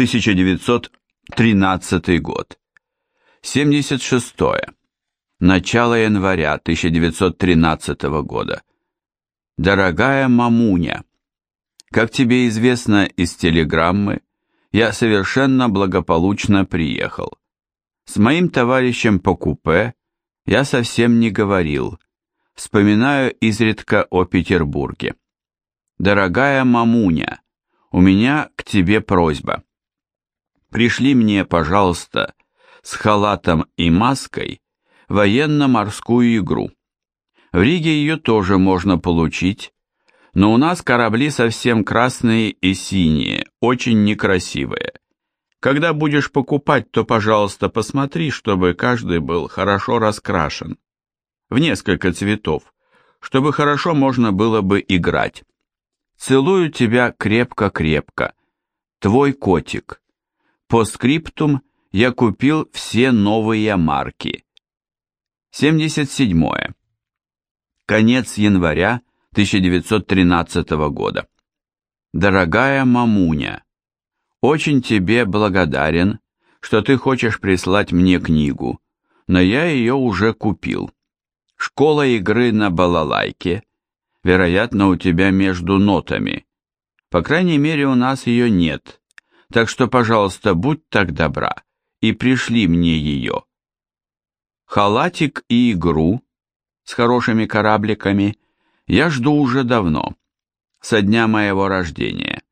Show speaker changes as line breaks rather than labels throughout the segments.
1913 год. 76. Начало января 1913 года. Дорогая мамуня, как тебе известно из телеграммы, я совершенно благополучно приехал. С моим товарищем по купе я совсем не говорил, вспоминаю изредка о Петербурге. Дорогая мамуня, у меня к тебе просьба. Пришли мне, пожалуйста, с халатом и маской военно-морскую игру. В Риге ее тоже можно получить, но у нас корабли совсем красные и синие, очень некрасивые. Когда будешь покупать, то, пожалуйста, посмотри, чтобы каждый был хорошо раскрашен. В несколько цветов, чтобы хорошо можно было бы играть. Целую тебя крепко-крепко. Твой котик. По скриптум я купил все новые марки. 77. Конец января 1913 года. Дорогая мамуня, очень тебе благодарен, что ты хочешь прислать мне книгу, но я ее уже купил. Школа игры на балалайке, вероятно, у тебя между нотами. По крайней мере, у нас ее нет, так что, пожалуйста, будь так добра и пришли мне ее. Халатик и игру с хорошими корабликами – я жду уже давно, со дня моего рождения,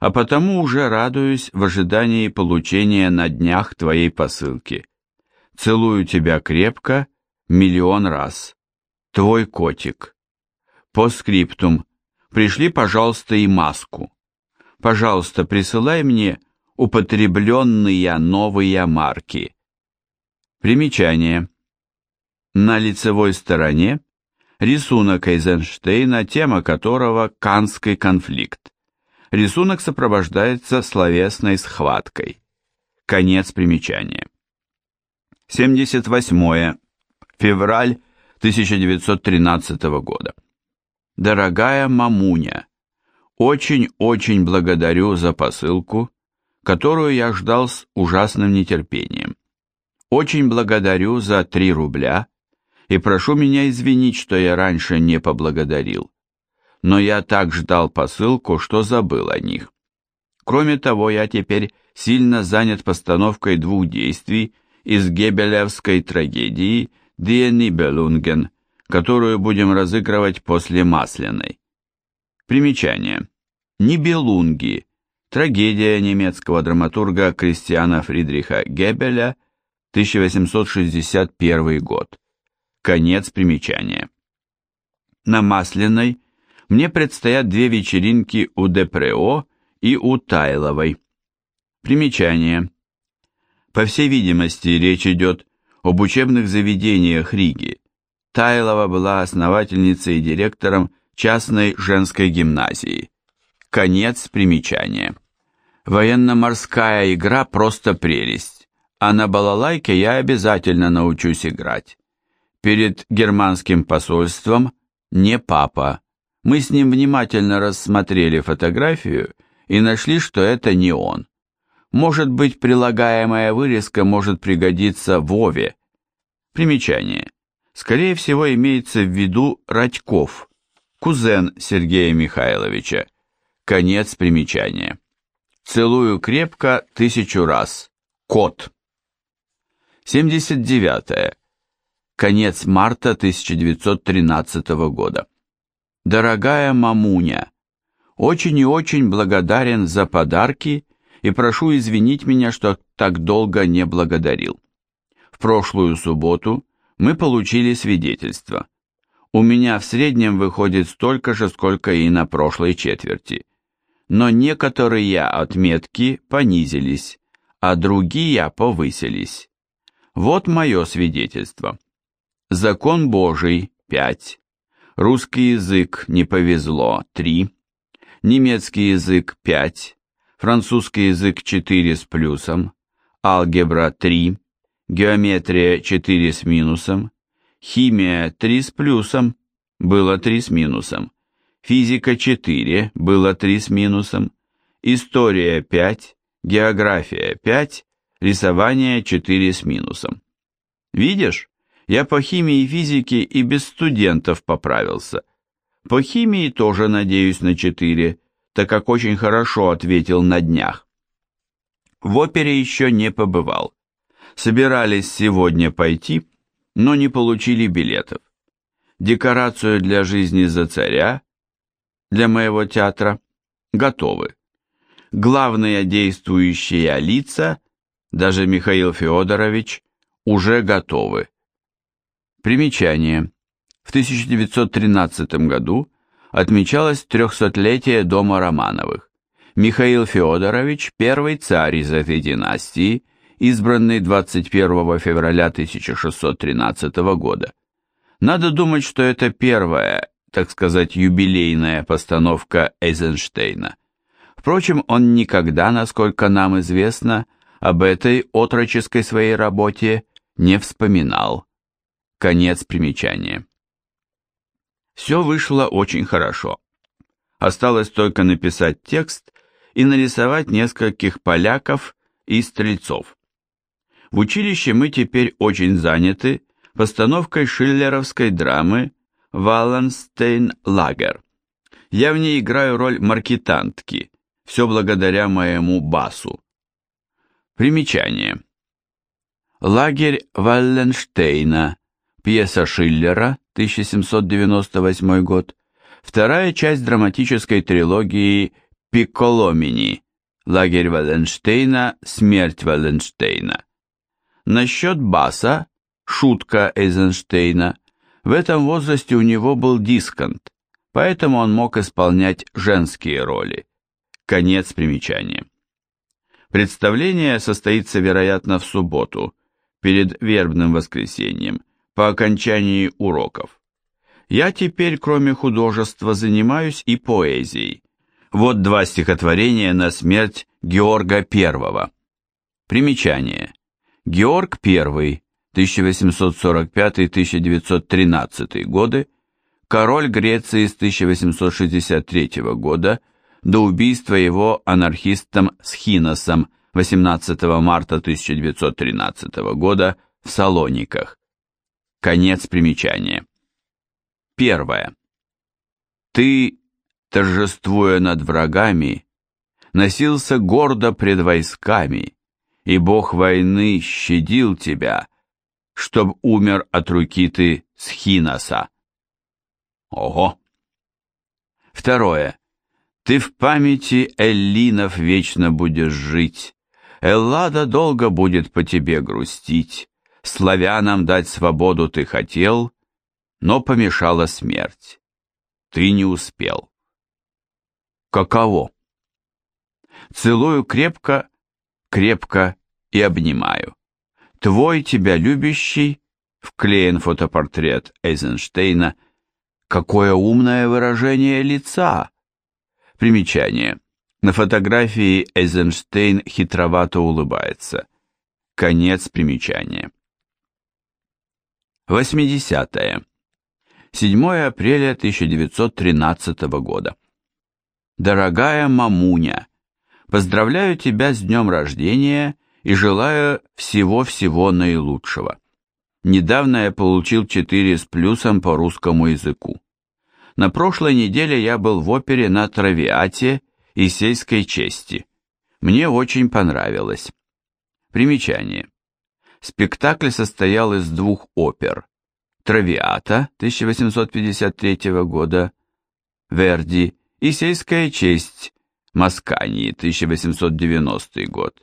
а потому уже радуюсь в ожидании получения на днях твоей посылки. Целую тебя крепко, миллион раз. Твой котик. По скриптум. Пришли, пожалуйста, и маску. Пожалуйста, присылай мне употребленные новые марки. Примечание. На лицевой стороне рисунок Эйзенштейна, тема которого Канский конфликт. Рисунок сопровождается словесной схваткой. Конец примечания. 78 февраль 1913 года. Дорогая мамуня, очень-очень благодарю за посылку, которую я ждал с ужасным нетерпением. Очень благодарю за 3 рубля, и прошу меня извинить, что я раньше не поблагодарил. Но я так ждал посылку, что забыл о них. Кроме того, я теперь сильно занят постановкой двух действий из гебелевской трагедии «Die Nibelungen», которую будем разыгрывать после Масляной. Примечание. Нибелунги. Трагедия немецкого драматурга Кристиана Фридриха Гебеля, 1861 год. Конец примечания. На Масляной мне предстоят две вечеринки у Депрео и у Тайловой. Примечание. По всей видимости, речь идет об учебных заведениях Риги. Тайлова была основательницей и директором частной женской гимназии. Конец примечания. Военно-морская игра просто прелесть, а на балалайке я обязательно научусь играть. Перед германским посольством не папа. Мы с ним внимательно рассмотрели фотографию и нашли, что это не он. Может быть, прилагаемая вырезка может пригодиться Вове. Примечание. Скорее всего, имеется в виду Радьков, кузен Сергея Михайловича. Конец примечания. Целую крепко тысячу раз. Кот. 79. -е конец марта 1913 года. Дорогая мамуня, очень и очень благодарен за подарки и прошу извинить меня, что так долго не благодарил. В прошлую субботу мы получили свидетельство. У меня в среднем выходит столько же, сколько и на прошлой четверти. Но некоторые отметки понизились, а другие повысились. Вот мое свидетельство. Закон Божий – 5. Русский язык не повезло – 3. Немецкий язык – 5. Французский язык – 4 с плюсом. Алгебра – 3. Геометрия – 4 с минусом. Химия – 3 с плюсом. Было 3 с минусом. Физика – 4. Было 3 с минусом. История – 5. география 5, рисование 4 с минусом. Видишь, я по химии и физике и без студентов поправился. По химии тоже надеюсь на 4, так как очень хорошо ответил на днях. В опере еще не побывал. Собирались сегодня пойти, но не получили билетов. Декорацию для жизни за царя, для моего театра, готовы. Главные действующие лица, даже Михаил Федорович, уже готовы. Примечание. В 1913 году отмечалось трехсотлетие дома Романовых. Михаил Федорович – первый царь из этой династии, избранный 21 февраля 1613 года. Надо думать, что это первая, так сказать, юбилейная постановка Эйзенштейна. Впрочем, он никогда, насколько нам известно, об этой отроческой своей работе не вспоминал. Конец примечания. Все вышло очень хорошо. Осталось только написать текст и нарисовать нескольких поляков и стрельцов. В училище мы теперь очень заняты постановкой шиллеровской драмы «Валленстейн-лагер». Я в ней играю роль маркетантки, все благодаря моему басу. Примечание. Лагерь Валленштейна, пьеса Шиллера, 1798 год, вторая часть драматической трилогии Пикколомини, лагерь Валленштейна, смерть Валленштейна. Насчет баса, шутка Эйзенштейна, в этом возрасте у него был дисконт, поэтому он мог исполнять женские роли. Конец примечания. Представление состоится, вероятно, в субботу, перед вербным воскресеньем, по окончании уроков. Я теперь, кроме художества, занимаюсь и поэзией. Вот два стихотворения на смерть Георга I. Примечание. Георг I, 1845-1913 годы, король Греции с 1863 года до убийства его анархистом Схиносом 18 марта 1913 года в Салониках. Конец примечания. Первое. Ты, торжествуя над врагами, носился гордо пред войсками, и бог войны щадил тебя, чтоб умер от руки ты с Хиноса. Ого! Второе. Ты в памяти Эллинов вечно будешь жить, Эллада долго будет по тебе грустить, Славянам дать свободу ты хотел, но помешала смерть. Ты не успел. Каково? Целую крепко крепко и обнимаю. Твой тебя любящий, вклеен фотопортрет Эйзенштейна. Какое умное выражение лица! Примечание. На фотографии Эйзенштейн хитровато улыбается. Конец примечания. 80. -е. 7 апреля 1913 года. Дорогая мамуня, Поздравляю тебя с днем рождения и желаю всего-всего наилучшего. Недавно я получил 4 с плюсом по русскому языку. На прошлой неделе я был в опере на Травиате и сельской чести. Мне очень понравилось. Примечание. Спектакль состоял из двух опер. Травиата 1853 года, Верди и сельская честь Маскании, 1890 год.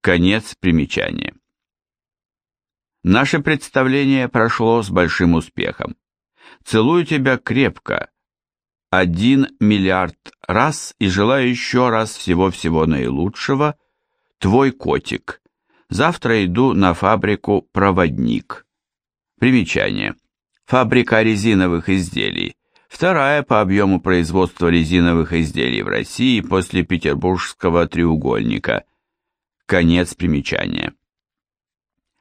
Конец примечания. Наше представление прошло с большим успехом. Целую тебя крепко. Один миллиард раз и желаю еще раз всего-всего наилучшего. Твой котик. Завтра иду на фабрику «Проводник». Примечание. Фабрика резиновых изделий вторая по объему производства резиновых изделий в России после Петербургского треугольника. Конец примечания.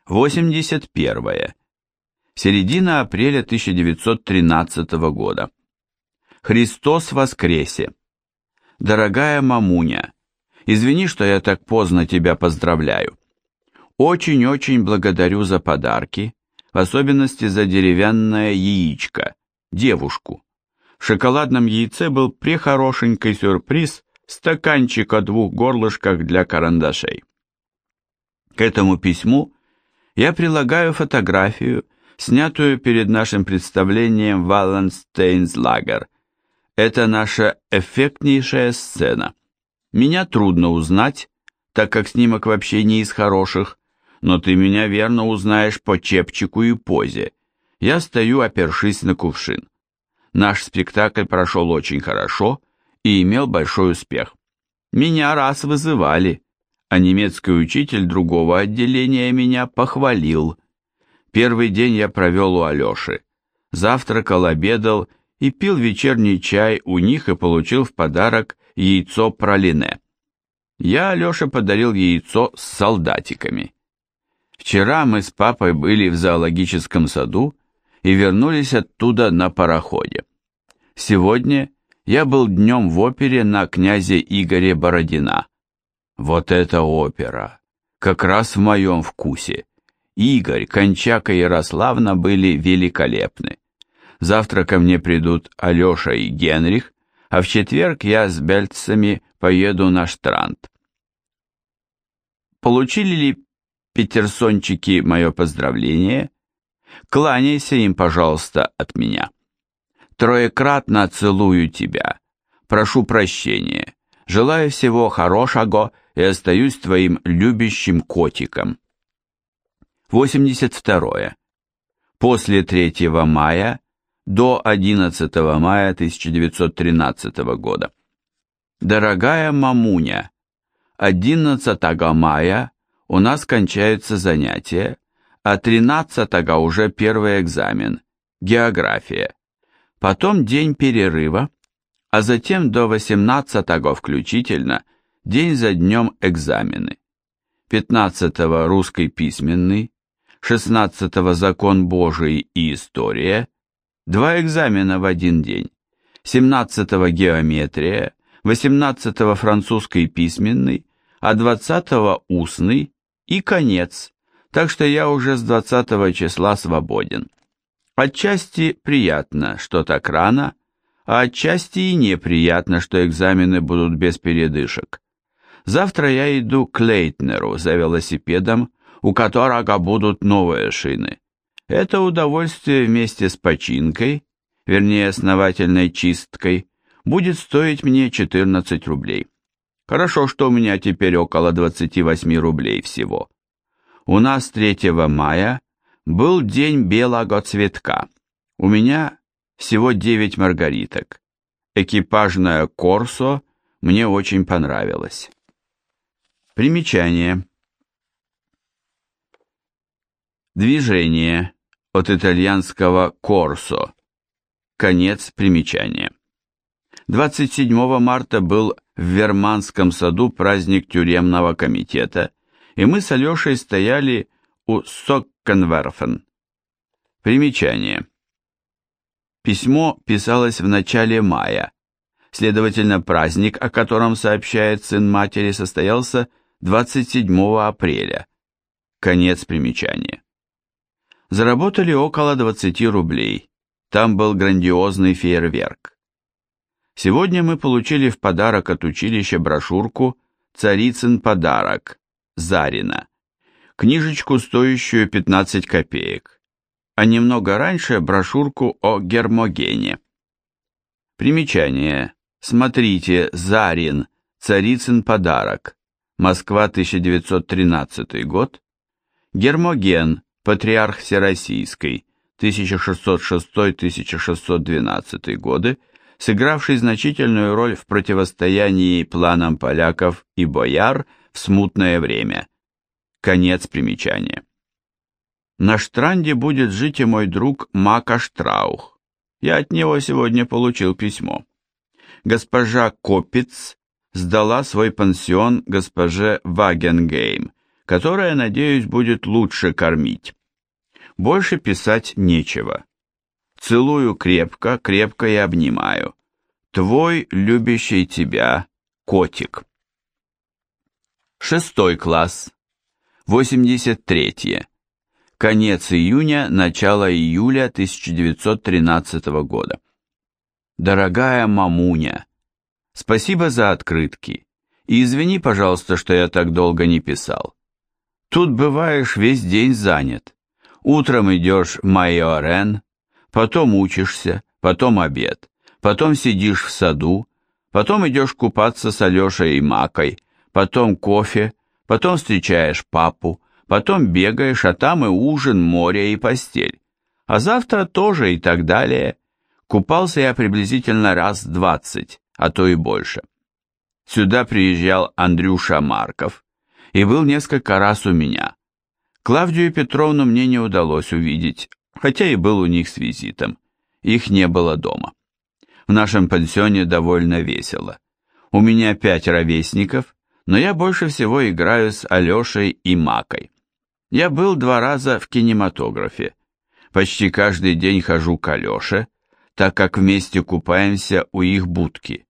81. Середина апреля 1913 года. Христос воскресе! Дорогая мамуня, Извини, что я так поздно тебя поздравляю. Очень-очень благодарю за подарки, в особенности за деревянное яичко, девушку. Шоколадном яйце был прехорошенький сюрприз, стаканчик о двух горлышках для карандашей. К этому письму я прилагаю фотографию, снятую перед нашим представлением Валленстейнслагер. Это наша эффектнейшая сцена. Меня трудно узнать, так как снимок вообще не из хороших, но ты меня верно узнаешь по чепчику и позе. Я стою, опершись на кувшин. Наш спектакль прошел очень хорошо и имел большой успех. Меня раз вызывали, а немецкий учитель другого отделения меня похвалил. Первый день я провел у Алеши. Завтракал, обедал и пил вечерний чай у них и получил в подарок яйцо пролине. Я Алёше подарил яйцо с солдатиками. Вчера мы с папой были в зоологическом саду и вернулись оттуда на пароходе. Сегодня я был днем в опере на князе Игоре Бородина. Вот это опера! Как раз в моем вкусе. Игорь, Кончака и Ярославна были великолепны. Завтра ко мне придут Алеша и Генрих, а в четверг я с бельцами поеду на Штранд. Получили ли петерсончики мое поздравление? Кланяйся им, пожалуйста, от меня. Троекратно целую тебя. Прошу прощения. Желаю всего хорошего и остаюсь твоим любящим котиком. 82. После 3 мая до 11 мая 1913 года. Дорогая мамуня, 11 мая у нас кончаются занятия, а 13 уже первый экзамен, география. Потом день перерыва, а затем до 18 включительно день за днем экзамены. 15 русский письменный, 16 закон Божий и история, два экзамена в один день, 17 геометрия, 18 французский письменный, а 20 устный и конец, так что я уже с 20 числа свободен. Отчасти приятно, что так рано, а отчасти и неприятно, что экзамены будут без передышек. Завтра я иду к Лейтнеру за велосипедом, у которого будут новые шины. Это удовольствие вместе с починкой, вернее основательной чисткой, будет стоить мне 14 рублей. Хорошо, что у меня теперь около 28 рублей всего. У нас 3 мая был день белого цветка. У меня всего 9 маргариток. Экипажная Корсо мне очень понравилась. Примечание. Движение от итальянского «корсо». Конец примечания. 27 марта был в Верманском саду праздник тюремного комитета, и мы с Алешей стояли у Соккенверфен. Примечание. Письмо писалось в начале мая, следовательно, праздник, о котором сообщает сын матери, состоялся 27 апреля. Конец примечания заработали около 20 рублей. Там был грандиозный фейерверк. Сегодня мы получили в подарок от училища брошюрку «Царицын подарок» Зарина, книжечку, стоящую 15 копеек, а немного раньше брошюрку о Гермогене. Примечание. Смотрите, Зарин, Царицын подарок, Москва, 1913 год, Гермоген, патриарх Всероссийской. 1606-1612 годы, сыгравший значительную роль в противостоянии планам поляков и бояр в смутное время. Конец примечания. На Штранде будет жить и мой друг Мака Штраух. Я от него сегодня получил письмо. Госпожа Копиц сдала свой пансион госпоже Вагенгейм, которая, надеюсь, будет лучше кормить. Больше писать нечего. Целую крепко, крепко и обнимаю. Твой любящий тебя котик. Шестой класс. 83. -е. Конец июня, начало июля 1913 года. Дорогая мамуня, спасибо за открытки. И извини, пожалуйста, что я так долго не писал. Тут бываешь весь день занят. Утром идешь в Майорен, потом учишься, потом обед, потом сидишь в саду, потом идешь купаться с Алешей и Макой, потом кофе, потом встречаешь папу, потом бегаешь, а там и ужин, море и постель. А завтра тоже и так далее. Купался я приблизительно раз двадцать, а то и больше. Сюда приезжал Андрюша Марков и был несколько раз у меня. Клавдию Петровну мне не удалось увидеть, хотя и был у них с визитом. Их не было дома. В нашем пансионе довольно весело. У меня пять ровесников, но я больше всего играю с Алешей и Макой. Я был два раза в кинематографе. Почти каждый день хожу к Алёше, так как вместе купаемся у их будки.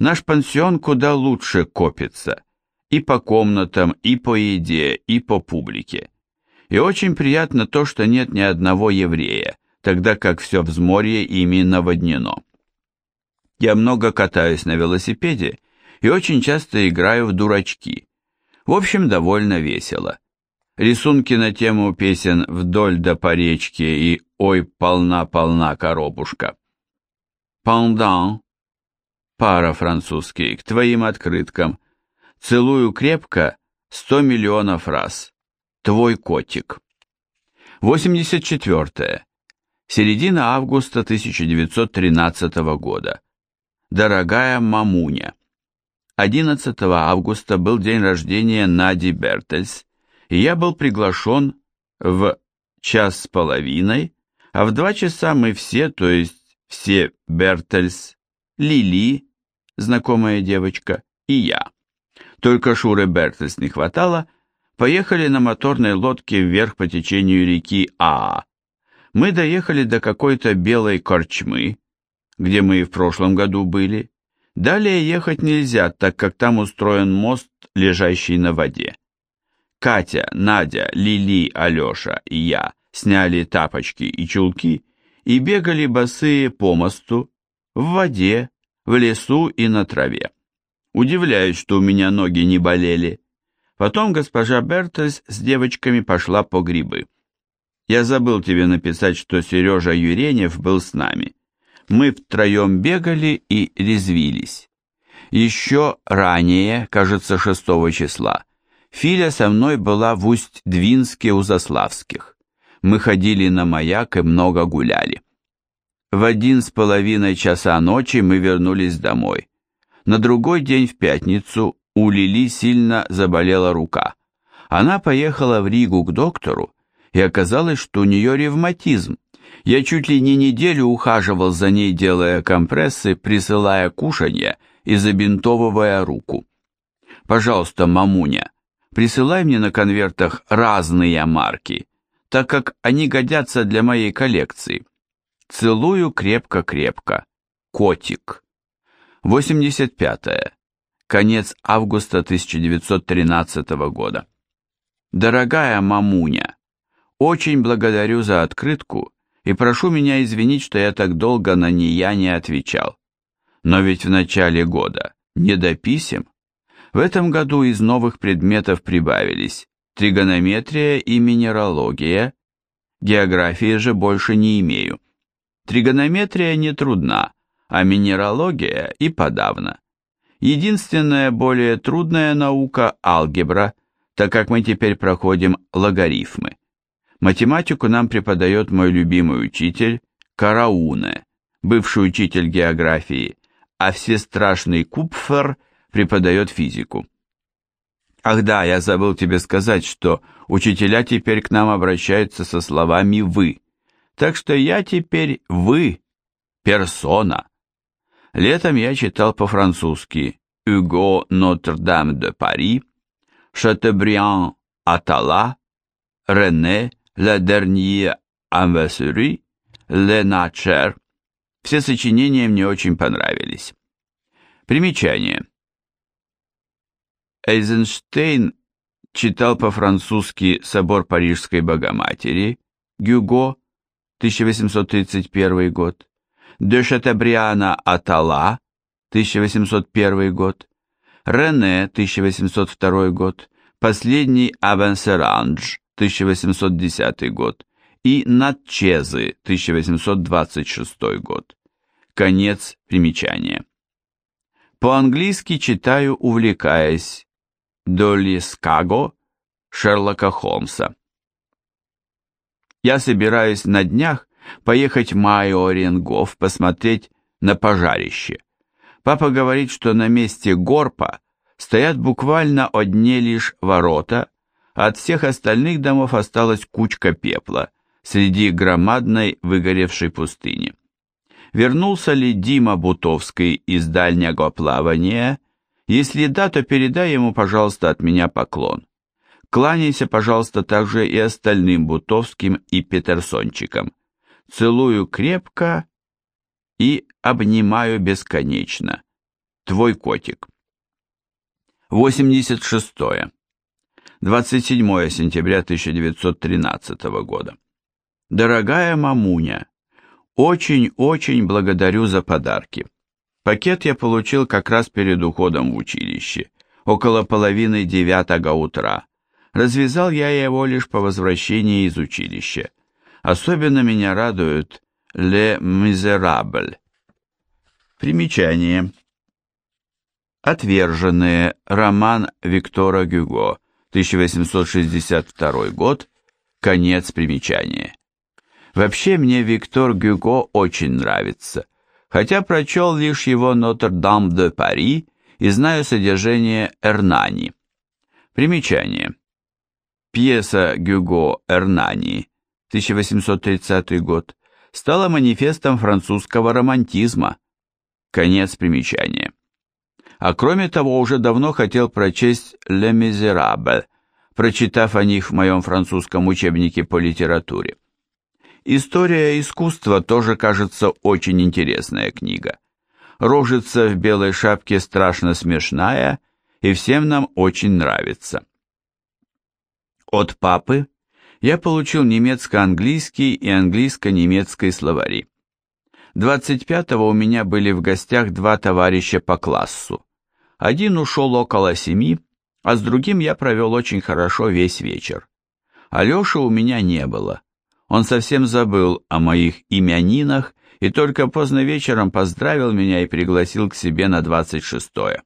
Наш пансион куда лучше копится. И по комнатам, и по еде, и по публике. И очень приятно то, что нет ни одного еврея, тогда как все взморье ими наводнено. Я много катаюсь на велосипеде и очень часто играю в дурачки. В общем, довольно весело. Рисунки на тему песен «Вдоль да по речке» и «Ой, полна-полна коробушка». «Пандан» пара французский, к твоим открыткам. Целую крепко, сто миллионов раз. Твой котик. 84. Середина августа 1913 года. Дорогая мамуня. 11 августа был день рождения Нади Бертельс, и я был приглашен в час с половиной, а в два часа мы все, то есть все Бертельс, Лили, знакомая девочка, и я. Только Шуры Бертельс не хватало, поехали на моторной лодке вверх по течению реки Аа. Мы доехали до какой-то белой корчмы, где мы и в прошлом году были. Далее ехать нельзя, так как там устроен мост, лежащий на воде. Катя, Надя, Лили, Алеша и я сняли тапочки и чулки и бегали босые по мосту, в воде, в лесу и на траве. Удивляюсь, что у меня ноги не болели. Потом госпожа Бертельс с девочками пошла по грибы. Я забыл тебе написать, что Сережа Юренев был с нами. Мы втроем бегали и резвились. Еще ранее, кажется, 6 числа, Филя со мной была в Усть-Двинске у Заславских. Мы ходили на маяк и много гуляли. В один с половиной часа ночи мы вернулись домой. На другой день в пятницу у Лили сильно заболела рука. Она поехала в Ригу к доктору, и оказалось, что у нее ревматизм. Я чуть ли не неделю ухаживал за ней, делая компрессы, присылая кушанье и забинтовывая руку. Пожалуйста, мамуня, присылай мне на конвертах разные марки, так как они годятся для моей коллекции. Целую крепко-крепко. Котик. 85. -е. Конец августа 1913 года. Дорогая мамуня, очень благодарю за открытку и прошу меня извинить, что я так долго на нее не отвечал. Но ведь в начале года не до писем. В этом году из новых предметов прибавились тригонометрия и минералогия, географии же больше не имею. Тригонометрия не трудна, а минералогия и подавно. Единственная более трудная наука – алгебра, так как мы теперь проходим логарифмы. Математику нам преподает мой любимый учитель Карауне, бывший учитель географии, а всестрашный Купфер – преподает физику. Ах да, я забыл тебе сказать, что учителя теперь к нам обращаются со словами «вы». Так что я теперь «вы», персона. Летом я читал по-французски «Hugo Notre-Dame de Paris», «Chateaubriand Atala», «Рене La Dernière Anniversaire», «Le Natcher». Все сочинения мне очень понравились. Примечание. Эйзенштейн читал по-французски «Собор Парижской Богоматери» Гюго, 1831 год, де Шатабриана Атала, 1801 год, Рене, 1802 год, последний Авансеранж, 1810 год и Натчезы, 1826 год. Конец примечания. По-английски читаю, увлекаясь. Долли Скаго, Шерлока Холмса. Я собираюсь на днях поехать в Майо-Оренгоф посмотреть на пожарище. Папа говорит, что на месте горпа стоят буквально одни лишь ворота, от всех остальных домов осталась кучка пепла среди громадной выгоревшей пустыни. Вернулся ли Дима Бутовский из дальнего плавания? Если да, то передай ему, пожалуйста, от меня поклон. Кланяйся, пожалуйста, также и остальным Бутовским и Петерсончикам. Целую крепко и обнимаю бесконечно. Твой котик. 86. 27 сентября 1913 года. Дорогая мамуня, очень-очень благодарю за подарки. Пакет я получил как раз перед уходом в училище, около половины девятого утра. Развязал я его лишь по возвращении из училища. Особенно меня радует «Le Miserable». Примечание. Отверженные. Роман Виктора Гюго. 1862 год. Конец примечания. Вообще мне Виктор Гюго очень нравится, хотя прочел лишь его «Нотр-Дам де Пари» и знаю содержание «Эрнани». Примечание. Пьеса Гюго «Эрнани» 1830 год стала манифестом французского романтизма. Конец примечания. А кроме того, уже давно хотел прочесть «Ле Мизерабль», прочитав о них в моем французском учебнике по литературе. История искусства тоже кажется очень интересная книга. Рожица в белой шапке страшно смешная, и всем нам очень нравится. От папы я получил немецко-английский и английско-немецкий словари. 25-го у меня были в гостях два товарища по классу. Один ушел около семи, а с другим я провел очень хорошо весь вечер. Алеши у меня не было. Он совсем забыл о моих именинах и только поздно вечером поздравил меня и пригласил к себе на 26-е.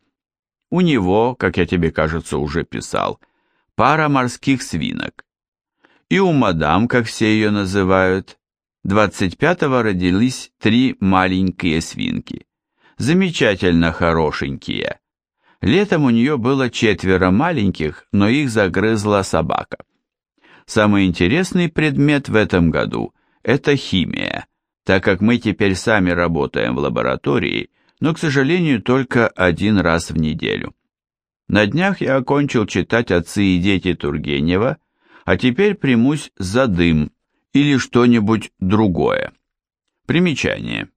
У него, как я тебе, кажется, уже писал, пара морских свинок. И у мадам, как все ее называют, 25-го родились три маленькие свинки. Замечательно хорошенькие. Летом у нее было четверо маленьких, но их загрызла собака. Самый интересный предмет в этом году – это химия, так как мы теперь сами работаем в лаборатории, но, к сожалению, только один раз в неделю. На днях я окончил читать «Отцы и дети» Тургенева, а теперь примусь за дым или что-нибудь другое. Примечание.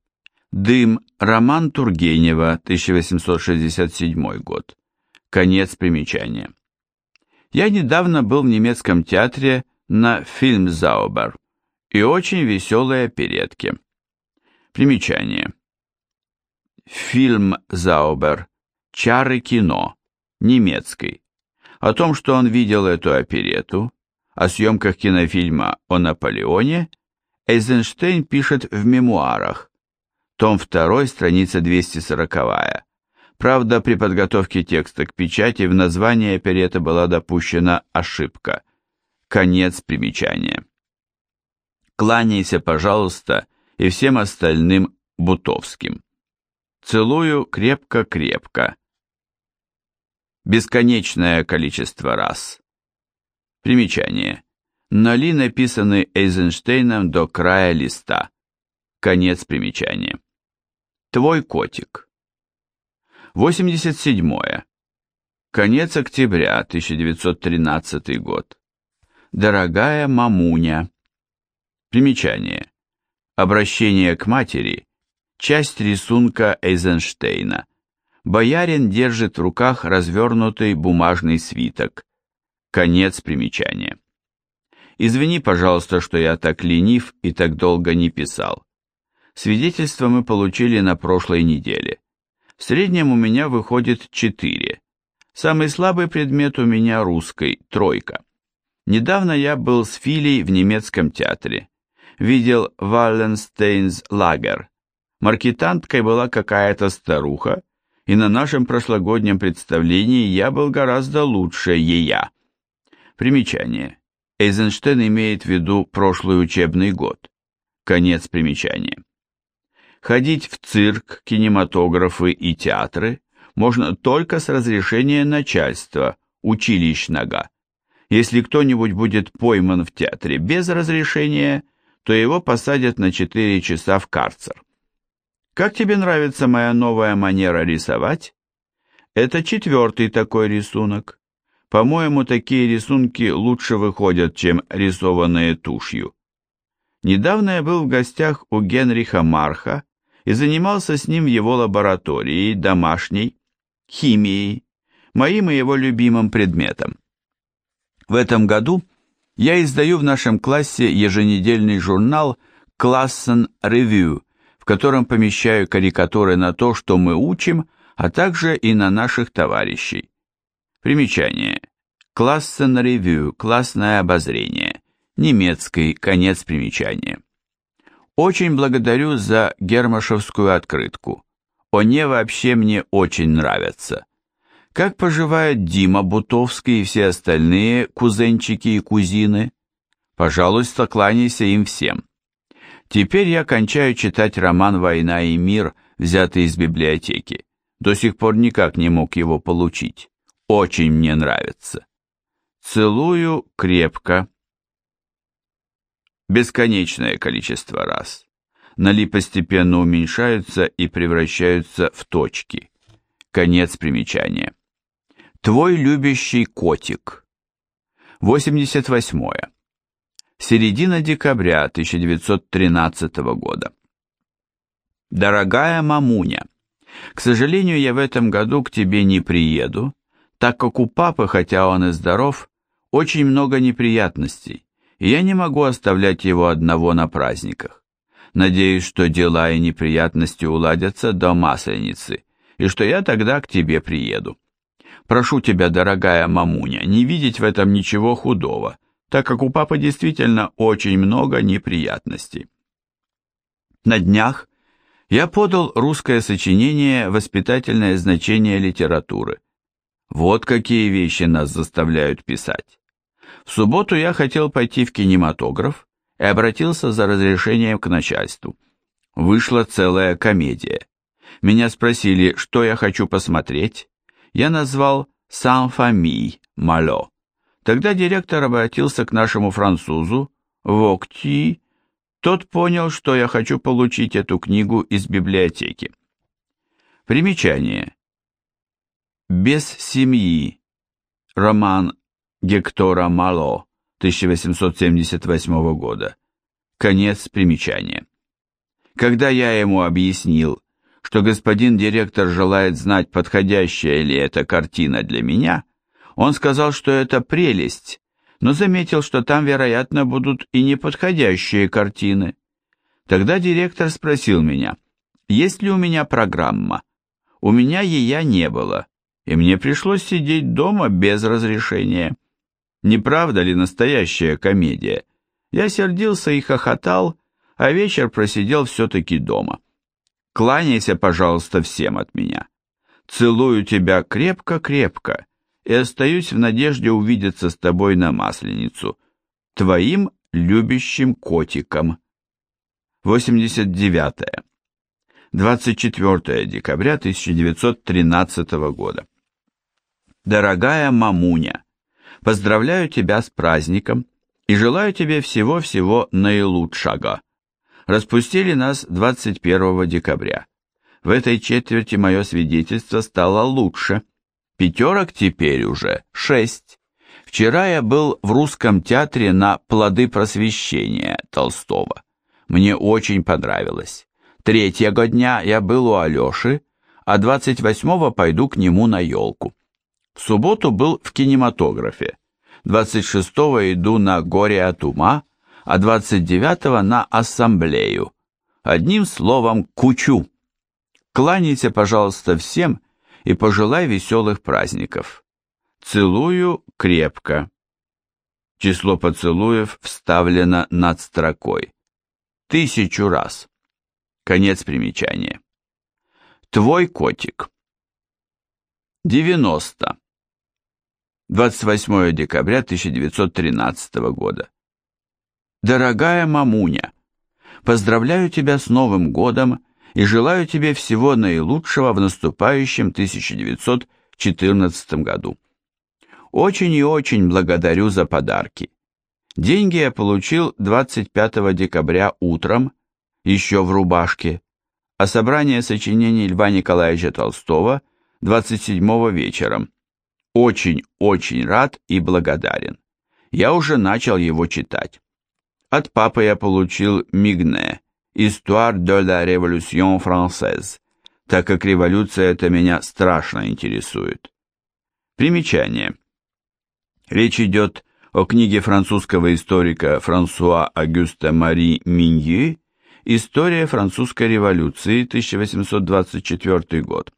Дым. Роман Тургенева, 1867 год. Конец примечания. Я недавно был в немецком театре на Фильмзаубер и очень веселой оперетке. Примечание. Фильмзаубер. Чары кино. Немецкий. О том, что он видел эту оперету, о съемках кинофильма о Наполеоне, Эйзенштейн пишет в мемуарах. Том 2, страница 240. Правда, при подготовке текста к печати в названии опереты была допущена ошибка. Конец примечания. Кланяйся, пожалуйста, и всем остальным бутовским. Целую крепко-крепко. Бесконечное количество раз. Примечание. Ноли написаны Эйзенштейном до края листа. Конец примечания. Твой котик. 87. Конец октября 1913 год. Дорогая мамуня. Примечание. Обращение к матери. Часть рисунка Эйзенштейна. Боярин держит в руках развернутый бумажный свиток. Конец примечания. Извини, пожалуйста, что я так ленив и так долго не писал. Свидетельство мы получили на прошлой неделе. В среднем у меня выходит 4. Самый слабый предмет у меня русский, тройка. Недавно я был с Филей в немецком театре. Видел Валленстейнс Лагер. Маркетанткой была какая-то старуха, и на нашем прошлогоднем представлении я был гораздо лучше ея. Примечание. Эйзенштейн имеет в виду прошлый учебный год. Конец примечания. Ходить в цирк, кинематографы и театры можно только с разрешения начальства, училищного. Если кто-нибудь будет пойман в театре без разрешения, то его посадят на 4 часа в карцер. Как тебе нравится моя новая манера рисовать? Это четвертый такой рисунок. По-моему, такие рисунки лучше выходят, чем рисованные тушью. Недавно я был в гостях у Генриха Марха и занимался с ним в его лаборатории домашней, химией, моим и его любимым предметом. В этом году я издаю в нашем классе еженедельный журнал «Классен Review», в котором помещаю карикатуры на то, что мы учим, а также и на наших товарищей. Примечание. Классен Review, классное обозрение. Немецкий, конец примечания. Очень благодарю за гермашевскую открытку. Они вообще мне очень нравятся. Как поживает Дима Бутовский и все остальные кузенчики и кузины? Пожалуйста, кланяйся им всем. Теперь я кончаю читать роман «Война и мир», взятый из библиотеки. До сих пор никак не мог его получить. Очень мне нравится. Целую крепко. Бесконечное количество раз. Нали постепенно уменьшаются и превращаются в точки. Конец примечания. Твой любящий котик. 88. -е. Середина декабря 1913 года. Дорогая мамуня, к сожалению, я в этом году к тебе не приеду, так как у папы, хотя он и здоров, очень много неприятностей, и я не могу оставлять его одного на праздниках. Надеюсь, что дела и неприятности уладятся до Масленицы, и что я тогда к тебе приеду. Прошу тебя, дорогая мамуня, не видеть в этом ничего худого, так как у папы действительно очень много неприятностей. На днях я подал русское сочинение «Воспитательное значение литературы». Вот какие вещи нас заставляют писать. В субботу я хотел пойти в кинематограф и обратился за разрешением к начальству. Вышла целая комедия. Меня спросили, что я хочу посмотреть, я назвал «Сан-Фамиль» Мало. Тогда директор обратился к нашему французу, Вокти. Тот понял, что я хочу получить эту книгу из библиотеки. Примечание. «Без семьи» роман Гектора Мало 1878 года. Конец примечания. Когда я ему объяснил, что господин директор желает знать, подходящая ли эта картина для меня, он сказал, что это прелесть, но заметил, что там, вероятно, будут и неподходящие картины. Тогда директор спросил меня, есть ли у меня программа. У меня ее не было, и мне пришлось сидеть дома без разрешения. Не правда ли настоящая комедия? Я сердился и хохотал, а вечер просидел все-таки дома. Кланяйся, пожалуйста, всем от меня. Целую тебя крепко-крепко и остаюсь в надежде увидеться с тобой на Масленицу. Твоим любящим котиком. 89. -е. 24 декабря 1913 года. Дорогая мамуня, поздравляю тебя с праздником и желаю тебе всего-всего наилучшего распустили нас 21 декабря. В этой четверти мое свидетельство стало лучше. Пятерок теперь уже шесть. Вчера я был в русском театре на «Плоды просвещения» Толстого. Мне очень понравилось. Третьего дня я был у Алеши, а 28-го пойду к нему на елку. В субботу был в кинематографе, 26-го иду на горе от ума, а 29-го на ассамблею. Одним словом, кучу. Кланяйся, пожалуйста, всем и пожелай веселых праздников. Целую крепко. Число поцелуев вставлено над строкой. Тысячу раз. Конец примечания. Твой котик. 90. 28 декабря 1913 года. Дорогая мамуня, поздравляю тебя с Новым годом и желаю тебе всего наилучшего в наступающем 1914 году. Очень и очень благодарю за подарки. Деньги я получил 25 декабря утром, еще в рубашке, а собрание сочинений Льва Николаевича Толстого 27 вечером. Очень-очень рад и благодарен. Я уже начал его читать. От папы я получил Мигне, Histoire de la Révolution française, так как революция это меня страшно интересует. Примечание. Речь идет о книге французского историка Франсуа Агюста Мари Миньи «История французской революции, 1824 год».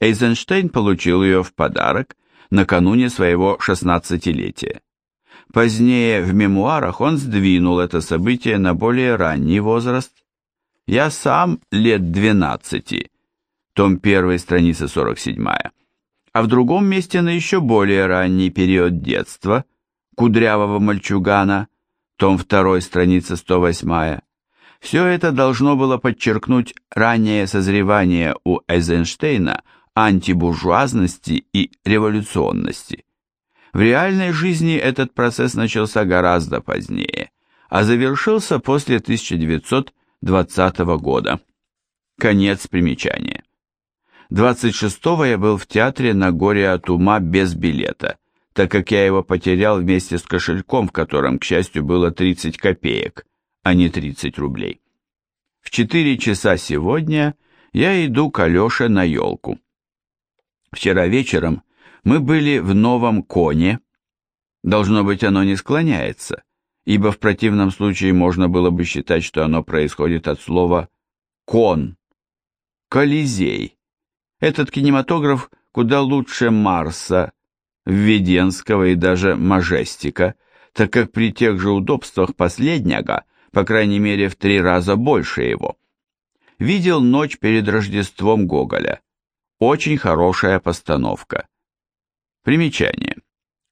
Эйзенштейн получил ее в подарок накануне своего 16-летия. Позднее в мемуарах он сдвинул это событие на более ранний возраст. «Я сам лет 12», том 1, страница 47 а в другом месте на еще более ранний период детства, кудрявого мальчугана, том 2, страница 108 все это должно было подчеркнуть раннее созревание у Эйзенштейна антибуржуазности и революционности. В реальной жизни этот процесс начался гораздо позднее, а завершился после 1920 года. Конец примечания. 26-го я был в театре на горе от ума без билета, так как я его потерял вместе с кошельком, в котором, к счастью, было 30 копеек, а не 30 рублей. В 4 часа сегодня я иду к Алёше на елку. Вчера вечером мы были в новом коне. Должно быть, оно не склоняется, ибо в противном случае можно было бы считать, что оно происходит от слова «кон», «колизей». Этот кинематограф куда лучше Марса, Введенского и даже Мажестика, так как при тех же удобствах последнего, по крайней мере, в три раза больше его. Видел «Ночь перед Рождеством» Гоголя. Очень хорошая постановка. Примечание.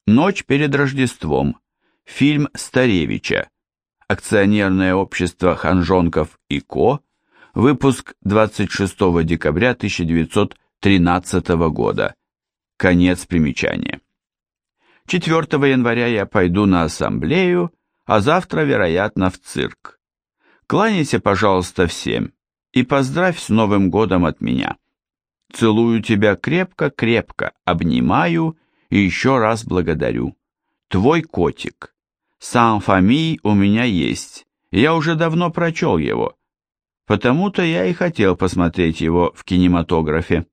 «Ночь перед Рождеством» фильм Старевича, акционерное общество Ханжонков и Ко, выпуск 26 декабря 1913 года. Конец примечания. 4 января я пойду на ассамблею, а завтра, вероятно, в цирк. Кланяйся, пожалуйста, всем и поздравь с Новым годом от меня. Целую тебя крепко-крепко, обнимаю и еще раз благодарю. Твой котик. Сан-фамиль у меня есть, я уже давно прочел его. Потому-то я и хотел посмотреть его в кинематографе.